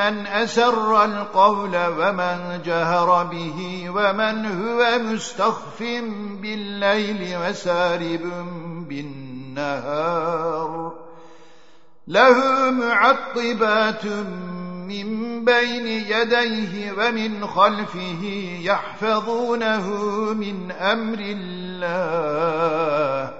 من أسر القول ومن جهر به ومن هو مستخف بالليل وسارب بالنهار. له معقبات من بين يديه ومن خلفه يحفظونه من أمر الله.